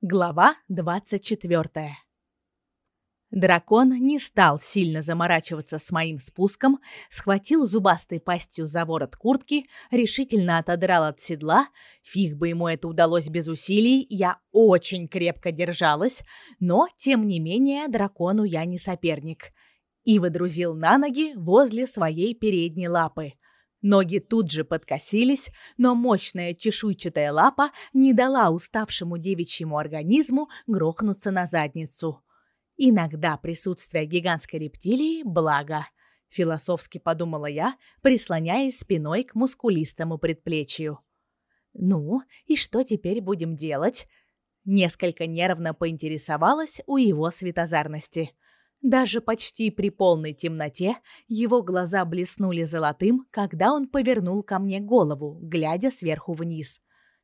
Глава 24. Дракон не стал сильно заморачиваться с моим спуском, схватил зубастой пастью за ворот куртки, решительно отодрал от седла. Фиг бы ему это удалось без усилий, я очень крепко держалась, но, тем не менее, дракону я не соперник. И выдрузил на ноги возле своей передней лапы – Ноги тут же подкосились, но мощная чешуйчатая лапа не дала уставшему девичьему организму грохнуться на задницу. Иногда присутствие гигантской рептилии – благо. Философски подумала я, прислоняясь спиной к мускулистому предплечью. «Ну, и что теперь будем делать?» Несколько нервно поинтересовалась у его светозарности – даже почти при полной темноте его глаза блеснули золотым, когда он повернул ко мне голову, глядя сверху вниз.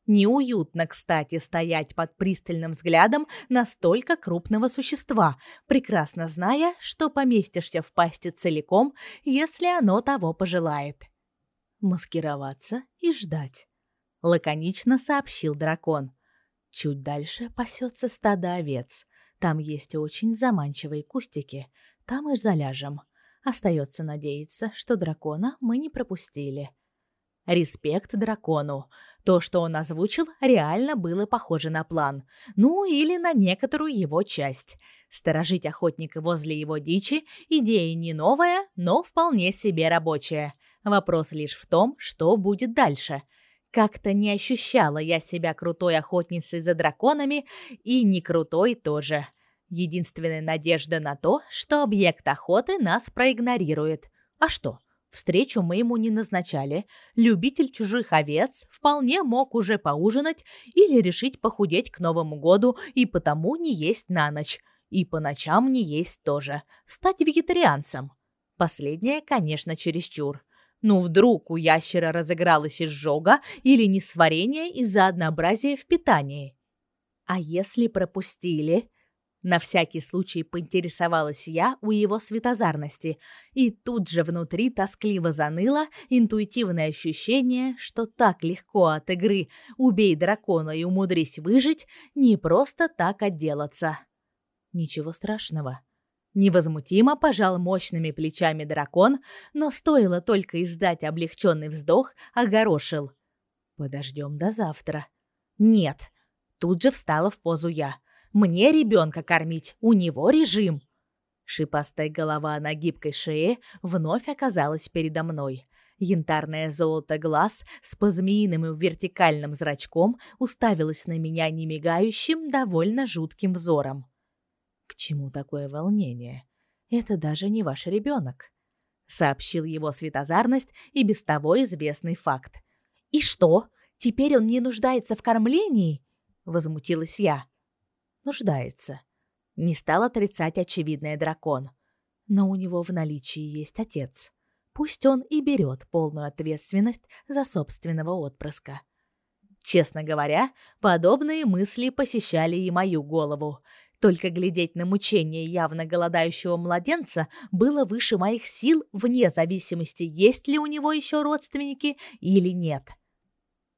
Неуютно, кстати, стоять под пристальным взглядом настолько крупного существа, прекрасно зная, что поместишься в пасти целиком, если оно того пожелает. Маскироваться и ждать, лаконично сообщил дракон. Чуть дальше пасется стадо овец. Там есть очень заманчивые кустики. Там и заляжем. Остается надеяться, что дракона мы не пропустили. Респект дракону. То, что он озвучил, реально было похоже на план. Ну, или на некоторую его часть. Сторожить охотника возле его дичи – идея не новая, но вполне себе рабочая. Вопрос лишь в том, что будет дальше. Как-то не ощущала я себя крутой охотницей за драконами и не крутой тоже. Единственная надежда на то, что объект охоты нас проигнорирует. А что? Встречу мы ему не назначали. Любитель чужих овец вполне мог уже поужинать или решить похудеть к Новому году и потому не есть на ночь. И по ночам не есть тоже. Стать вегетарианцем. Последнее, конечно, чересчур. Ну, вдруг у ящера разыгралась изжога или несварение из-за однообразия в питании. А если пропустили? На всякий случай поинтересовалась я у его светозарности, и тут же внутри тоскливо заныло интуитивное ощущение, что так легко от игры «убей дракона и умудрись выжить» не просто так отделаться. Ничего страшного. Невозмутимо пожал мощными плечами дракон, но стоило только издать облегченный вздох, огорошил. «Подождем до завтра». «Нет». Тут же встала в позу я. Мне ребенка кормить, у него режим. Шипастая голова на гибкой шее вновь оказалась передо мной. Янтарное золото глаз с позмеиным вертикальным зрачком уставилось на меня немигающим, довольно жутким взором. К чему такое волнение? Это даже не ваш ребенок, сообщил его светозарность и без того известный факт. И что? Теперь он не нуждается в кормлении? возмутилась я нуждается. Не стал отрицать очевидное дракон. Но у него в наличии есть отец. Пусть он и берет полную ответственность за собственного отпрыска. Честно говоря, подобные мысли посещали и мою голову. Только глядеть на мучения явно голодающего младенца было выше моих сил, вне зависимости, есть ли у него еще родственники или нет.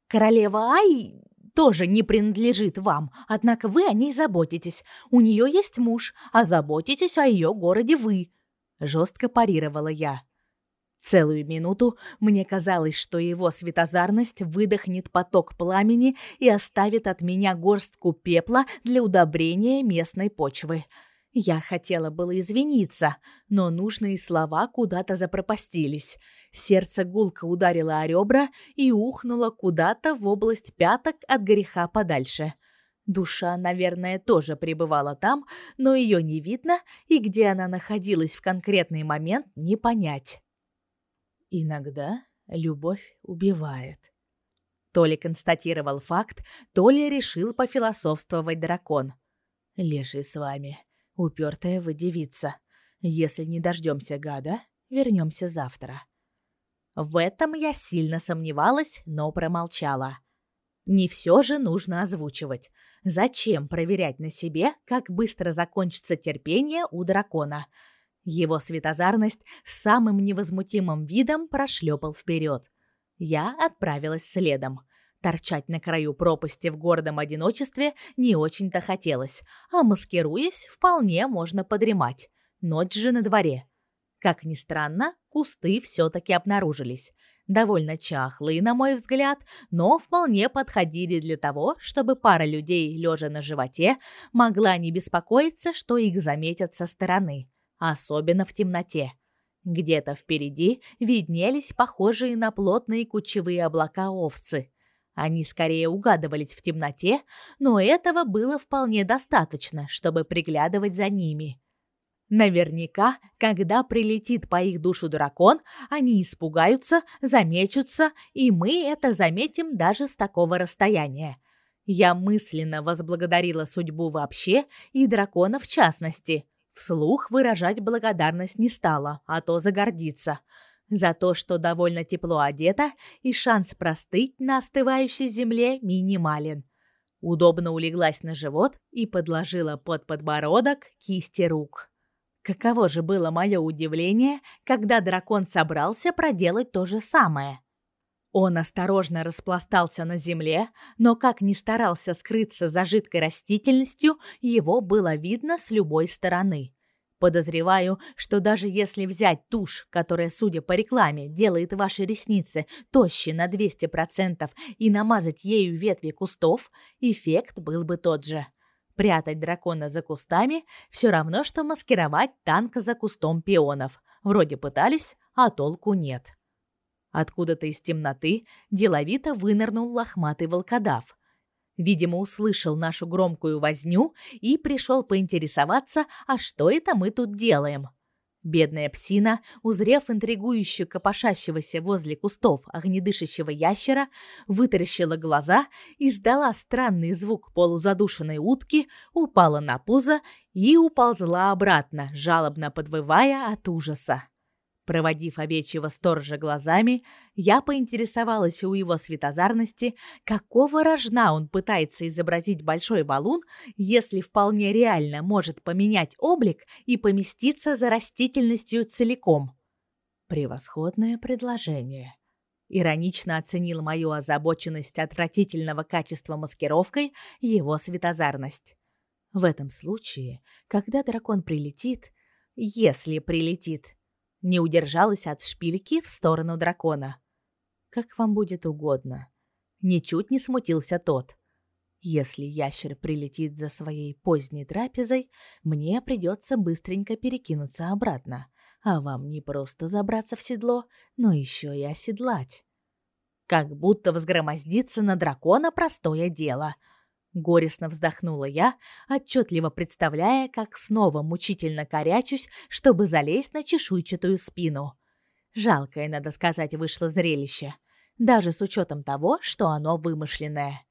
Королева Ай тоже не принадлежит вам, однако вы о ней заботитесь. У нее есть муж, а заботитесь о ее городе вы», — жестко парировала я. Целую минуту мне казалось, что его светозарность выдохнет поток пламени и оставит от меня горстку пепла для удобрения местной почвы. Я хотела было извиниться, но нужные слова куда-то запропастились. Сердце гулко ударило о ребра и ухнуло куда-то в область пяток от греха подальше. Душа, наверное, тоже пребывала там, но ее не видно, и где она находилась в конкретный момент, не понять. Иногда любовь убивает. То ли констатировал факт, то ли решил пофилософствовать дракон. Леший с вами. Упертая вы девица. Если не дождемся гада, вернемся завтра. В этом я сильно сомневалась, но промолчала. Не все же нужно озвучивать. Зачем проверять на себе, как быстро закончится терпение у дракона? Его светозарность с самым невозмутимым видом прошлепал вперед. Я отправилась следом. Торчать на краю пропасти в гордом одиночестве не очень-то хотелось, а маскируясь, вполне можно подремать. Ночь же на дворе. Как ни странно, кусты все таки обнаружились. Довольно чахлые, на мой взгляд, но вполне подходили для того, чтобы пара людей, лежа на животе, могла не беспокоиться, что их заметят со стороны, особенно в темноте. Где-то впереди виднелись похожие на плотные кучевые облака овцы. Они скорее угадывались в темноте, но этого было вполне достаточно, чтобы приглядывать за ними. Наверняка, когда прилетит по их душу дракон, они испугаются, замечутся, и мы это заметим даже с такого расстояния. Я мысленно возблагодарила судьбу вообще и дракона в частности. Вслух выражать благодарность не стала, а то загордится. За то, что довольно тепло одета, и шанс простыть на остывающей земле минимален. Удобно улеглась на живот и подложила под подбородок кисти рук. Каково же было мое удивление, когда дракон собрался проделать то же самое. Он осторожно распластался на земле, но как ни старался скрыться за жидкой растительностью, его было видно с любой стороны. Подозреваю, что даже если взять тушь, которая, судя по рекламе, делает ваши ресницы тоще на 200% и намазать ею ветви кустов, эффект был бы тот же. Прятать дракона за кустами все равно что маскировать танка за кустом пионов. Вроде пытались, а толку нет. Откуда-то из темноты деловито вынырнул лохматый волкодав. Видимо, услышал нашу громкую возню и пришел поинтересоваться, а что это мы тут делаем. Бедная псина, узрев интригующую копошащегося возле кустов огнедышащего ящера, вытаращила глаза, издала странный звук полузадушенной утки, упала на пузо и уползла обратно, жалобно подвывая от ужаса. Проводив овечьего сторожа глазами, я поинтересовалась у его светозарности, какого рожна он пытается изобразить большой валун, если вполне реально может поменять облик и поместиться за растительностью целиком. Превосходное предложение. Иронично оценил мою озабоченность отвратительного качества маскировкой его светозарность. В этом случае, когда дракон прилетит, если прилетит, не удержалась от шпильки в сторону дракона. Как вам будет угодно. Ничуть не смутился тот. Если ящер прилетит за своей поздней трапезой, мне придется быстренько перекинуться обратно, а вам не просто забраться в седло, но еще и оседлать. Как будто взгромоздиться на дракона простое дело — Горестно вздохнула я, отчетливо представляя, как снова мучительно корячусь, чтобы залезть на чешуйчатую спину. Жалкое, надо сказать, вышло зрелище, даже с учетом того, что оно вымышленное.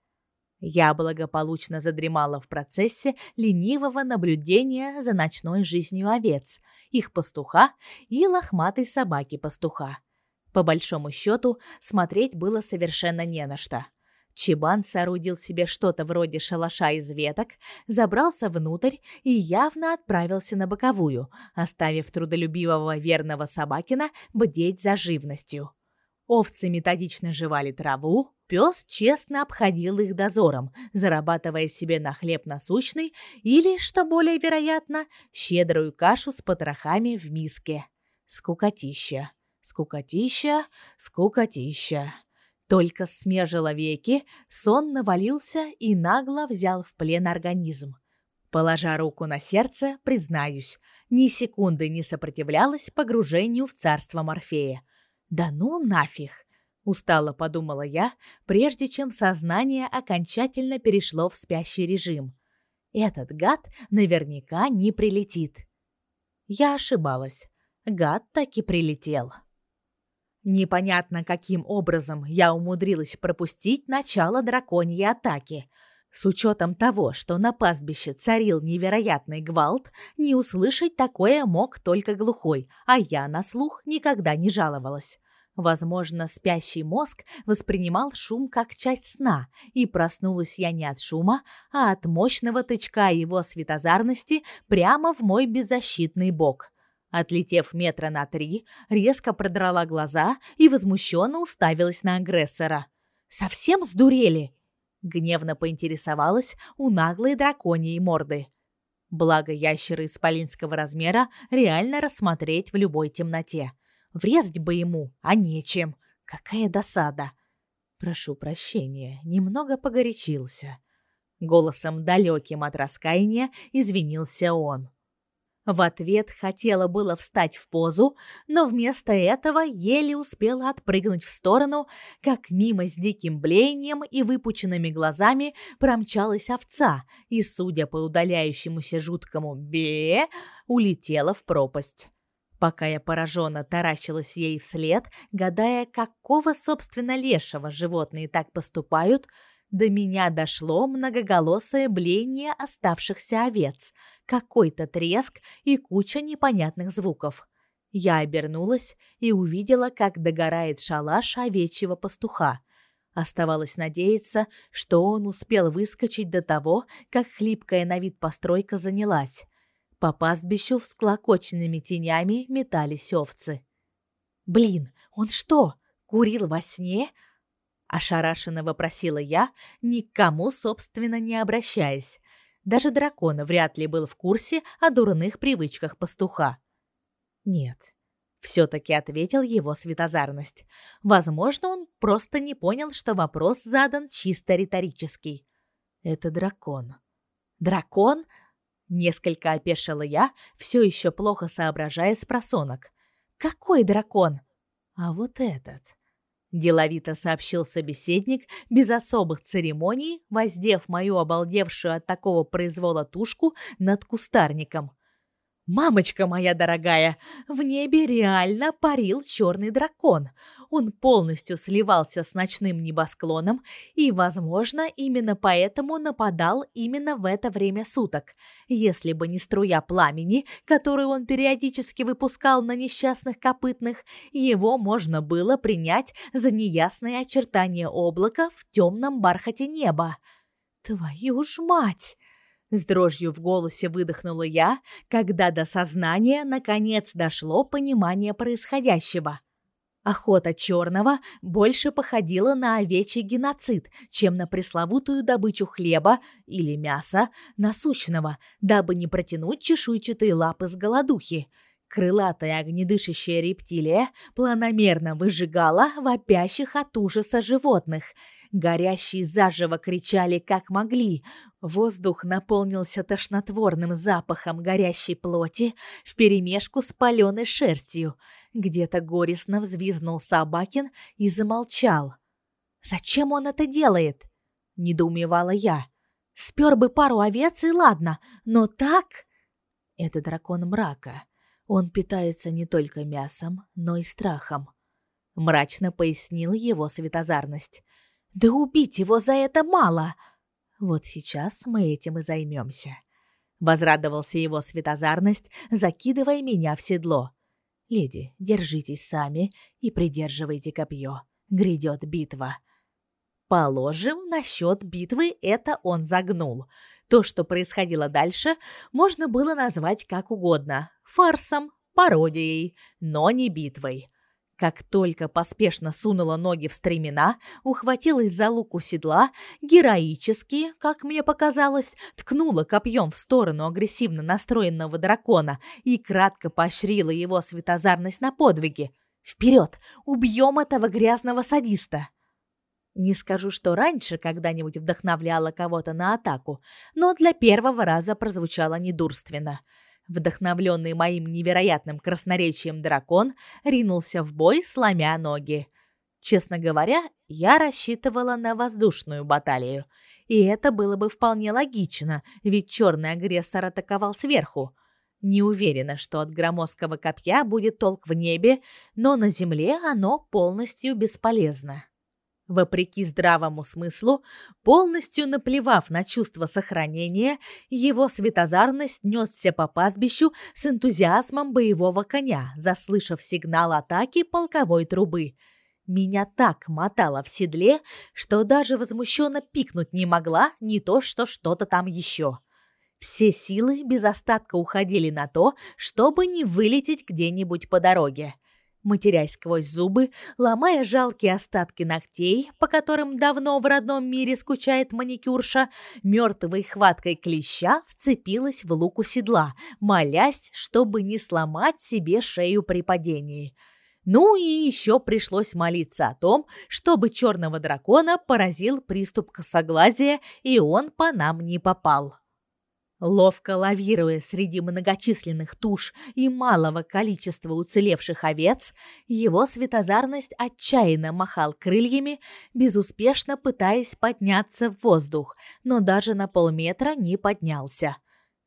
Я благополучно задремала в процессе ленивого наблюдения за ночной жизнью овец, их пастуха и лохматой собаки-пастуха. По большому счету, смотреть было совершенно не на что. Чебан соорудил себе что-то вроде шалаша из веток, забрался внутрь и явно отправился на боковую, оставив трудолюбивого верного собакина бдеть за живностью. Овцы методично жевали траву, пес честно обходил их дозором, зарабатывая себе на хлеб насущный или, что более вероятно, щедрую кашу с потрохами в миске. Скукотища, скукотища, скукотища. Только смежила веки, сон навалился и нагло взял в плен организм. Положа руку на сердце, признаюсь, ни секунды не сопротивлялась погружению в царство Морфея. Да ну нафиг, устало подумала я, прежде чем сознание окончательно перешло в спящий режим. Этот гад наверняка не прилетит. Я ошибалась. Гад таки прилетел. Непонятно, каким образом я умудрилась пропустить начало драконьей атаки. С учетом того, что на пастбище царил невероятный гвалт, не услышать такое мог только глухой, а я на слух никогда не жаловалась. Возможно, спящий мозг воспринимал шум как часть сна, и проснулась я не от шума, а от мощного тычка его светозарности прямо в мой беззащитный бок. Отлетев метра на три, резко продрала глаза и возмущенно уставилась на агрессора. Совсем сдурели? Гневно поинтересовалась у наглой драконьей морды. Благо ящеры исполинского размера реально рассмотреть в любой темноте. Врезать бы ему, а нечем. Какая досада. Прошу прощения, немного погорячился. Голосом далеким от раскаяния извинился он. В ответ хотела было встать в позу, но вместо этого еле успела отпрыгнуть в сторону, как мимо с диким блеянием и выпученными глазами промчалась овца и, судя по удаляющемуся жуткому бе, улетела в пропасть. Пока я пораженно таращилась ей вслед, гадая, какого, собственно, лешего животные так поступают, до меня дошло многоголосое блеяние оставшихся овец, какой-то треск и куча непонятных звуков. Я обернулась и увидела, как догорает шалаш овечьего пастуха. Оставалось надеяться, что он успел выскочить до того, как хлипкая на вид постройка занялась. По пастбищу всклокоченными тенями метались овцы. «Блин, он что, курил во сне?» Ошарашенно вопросила я, никому, собственно, не обращаясь. Даже дракон вряд ли был в курсе о дурных привычках пастуха. Нет, все-таки ответил его светозарность. Возможно, он просто не понял, что вопрос задан чисто риторический. Это дракон. Дракон? Несколько опешила я, все еще плохо соображая с просонок. Какой дракон? А вот этот деловито сообщил собеседник без особых церемоний, воздев мою обалдевшую от такого произвола тушку над кустарником. Мамочка моя дорогая, в небе реально парил черный дракон. Он полностью сливался с ночным небосклоном и, возможно, именно поэтому нападал именно в это время суток. Если бы не струя пламени, которую он периодически выпускал на несчастных копытных, его можно было принять за неясные очертания облака в темном бархате неба. Твою ж мать! С дрожью в голосе выдохнула я, когда до сознания наконец дошло понимание происходящего. Охота черного больше походила на овечий геноцид, чем на пресловутую добычу хлеба или мяса насущного, дабы не протянуть чешуйчатые лапы с голодухи. Крылатая огнедышащая рептилия планомерно выжигала вопящих от ужаса животных – Горящие заживо кричали как могли. Воздух наполнился тошнотворным запахом горящей плоти вперемешку с паленой шерстью. Где-то горестно взвизгнул Собакин и замолчал. «Зачем он это делает?» – недоумевала я. «Спер бы пару овец и ладно, но так...» Это дракон мрака. Он питается не только мясом, но и страхом. Мрачно пояснил его светозарность. Да убить его за это мало. Вот сейчас мы этим и займемся. Возрадовался его светозарность, закидывая меня в седло. Леди, держитесь сами и придерживайте копье. Грядет битва. Положим, насчет битвы это он загнул. То, что происходило дальше, можно было назвать как угодно: фарсом, пародией, но не битвой. Как только поспешно сунула ноги в стремена, ухватилась за луку седла, героически, как мне показалось, ткнула копьем в сторону агрессивно настроенного дракона и кратко поощрила его светозарность на подвиги. Вперед, убьем этого грязного садиста. Не скажу, что раньше когда-нибудь вдохновляла кого-то на атаку, но для первого раза прозвучало недурственно — Вдохновленный моим невероятным красноречием дракон ринулся в бой, сломя ноги. Честно говоря, я рассчитывала на воздушную баталию, и это было бы вполне логично, ведь черный агрессор атаковал сверху. Не уверена, что от громоздкого копья будет толк в небе, но на земле оно полностью бесполезно. Вопреки здравому смыслу, полностью наплевав на чувство сохранения, его светозарность несся по пастбищу с энтузиазмом боевого коня, заслышав сигнал атаки полковой трубы. Меня так мотало в седле, что даже возмущенно пикнуть не могла, не то что что-то там еще. Все силы без остатка уходили на то, чтобы не вылететь где-нибудь по дороге. Матерясь сквозь зубы, ломая жалкие остатки ногтей, по которым давно в родном мире скучает маникюрша, мертвой хваткой клеща вцепилась в луку седла, молясь, чтобы не сломать себе шею при падении. Ну и еще пришлось молиться о том, чтобы черного дракона поразил приступ косоглазия, и он по нам не попал. Ловко лавируя среди многочисленных туш и малого количества уцелевших овец, его светозарность отчаянно махал крыльями, безуспешно пытаясь подняться в воздух, но даже на полметра не поднялся.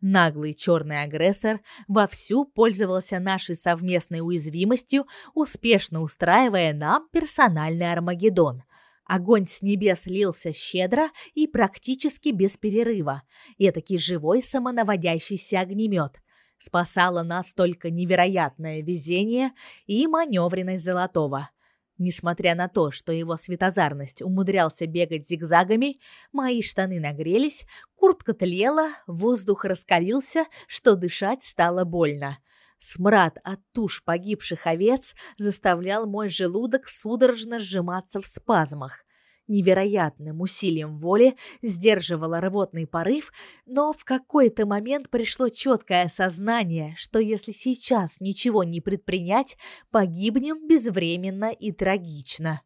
Наглый черный агрессор вовсю пользовался нашей совместной уязвимостью, успешно устраивая нам персональный Армагеддон. Огонь с небес лился щедро и практически без перерыва. Этакий живой самонаводящийся огнемет. Спасало нас только невероятное везение и маневренность Золотого. Несмотря на то, что его светозарность умудрялся бегать зигзагами, мои штаны нагрелись, куртка тлела, воздух раскалился, что дышать стало больно. Смрад от туш погибших овец заставлял мой желудок судорожно сжиматься в спазмах. Невероятным усилием воли сдерживала рвотный порыв, но в какой-то момент пришло четкое осознание, что если сейчас ничего не предпринять, погибнем безвременно и трагично.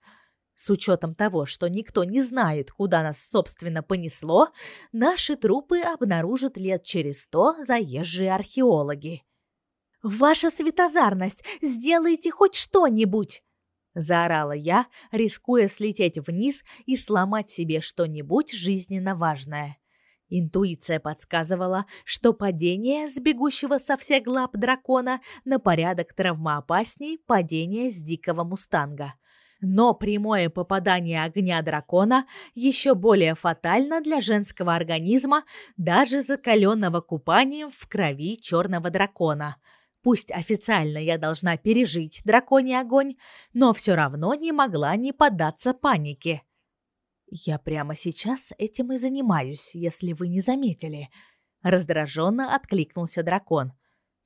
С учетом того, что никто не знает, куда нас, собственно, понесло, наши трупы обнаружат лет через сто заезжие археологи. Ваша светозарность, сделайте хоть что-нибудь, заорала я, рискуя слететь вниз и сломать себе что-нибудь жизненно важное. Интуиция подсказывала, что падение с бегущего со всех лап дракона на порядок травмоопасней падения с дикого мустанга. Но прямое попадание огня дракона еще более фатально для женского организма, даже закаленного купанием в крови черного дракона – Пусть официально я должна пережить драконий огонь, но все равно не могла не поддаться панике. Я прямо сейчас этим и занимаюсь, если вы не заметили, раздраженно откликнулся дракон.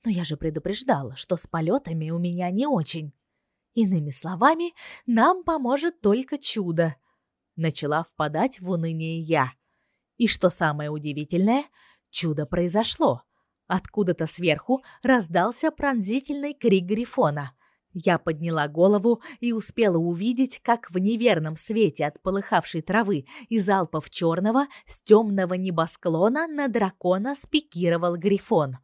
Но я же предупреждала, что с полетами у меня не очень. Иными словами, нам поможет только чудо. Начала впадать в уныние я. И что самое удивительное, чудо произошло. Откуда-то сверху раздался пронзительный крик грифона. Я подняла голову и успела увидеть, как в неверном свете от полыхавшей травы и залпов черного с темного небосклона на дракона спикировал грифон.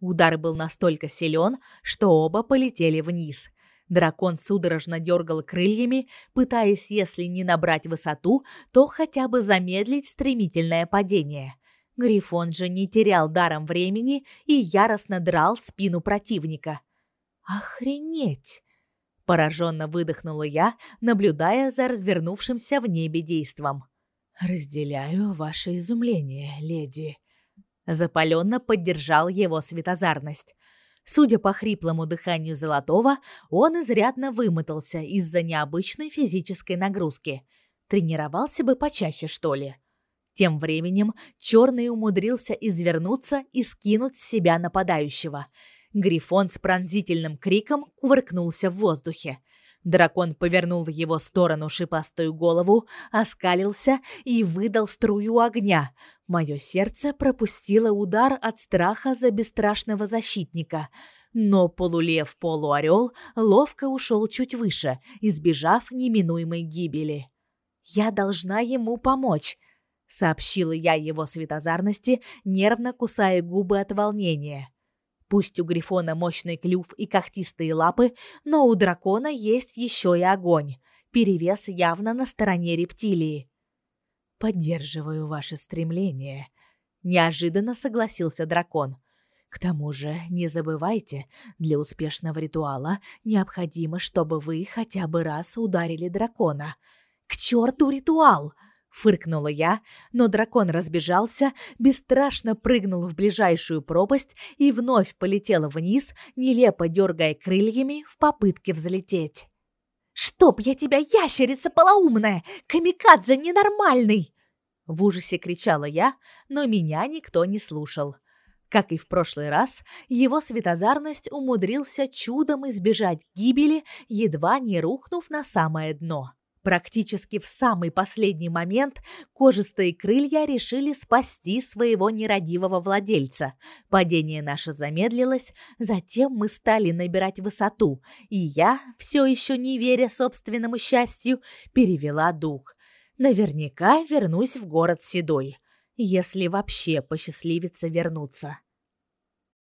Удар был настолько силен, что оба полетели вниз. Дракон судорожно дергал крыльями, пытаясь, если не набрать высоту, то хотя бы замедлить стремительное падение. Грифон же не терял даром времени и яростно драл спину противника. Охренеть! Пораженно выдохнула я, наблюдая за развернувшимся в небе действом. Разделяю ваше изумление, леди. Запаленно поддержал его светозарность. Судя по хриплому дыханию Золотого, он изрядно вымотался из-за необычной физической нагрузки. Тренировался бы почаще, что ли. Тем временем черный умудрился извернуться и скинуть с себя нападающего. Грифон с пронзительным криком кувыркнулся в воздухе. Дракон повернул в его сторону шипастую голову, оскалился и выдал струю огня. Мое сердце пропустило удар от страха за бесстрашного защитника. Но полулев полуорел ловко ушел чуть выше, избежав неминуемой гибели. Я должна ему помочь сообщила я его светозарности, нервно кусая губы от волнения. Пусть у грифона мощный клюв и когтистые лапы, но у дракона есть еще и огонь. Перевес явно на стороне рептилии. Поддерживаю ваше стремление, неожиданно согласился дракон. К тому же, не забывайте, для успешного ритуала необходимо, чтобы вы хотя бы раз ударили дракона. К черту ритуал! Фыркнула я, но дракон разбежался, бесстрашно прыгнул в ближайшую пропасть и вновь полетел вниз, нелепо дергая крыльями в попытке взлететь. «Чтоб я тебя, ящерица полоумная! Камикадзе ненормальный!» В ужасе кричала я, но меня никто не слушал. Как и в прошлый раз, его светозарность умудрился чудом избежать гибели, едва не рухнув на самое дно. Практически в самый последний момент кожистые крылья решили спасти своего нерадивого владельца. Падение наше замедлилось, затем мы стали набирать высоту, и я, все еще не веря собственному счастью, перевела дух. Наверняка вернусь в город Седой, если вообще посчастливится вернуться.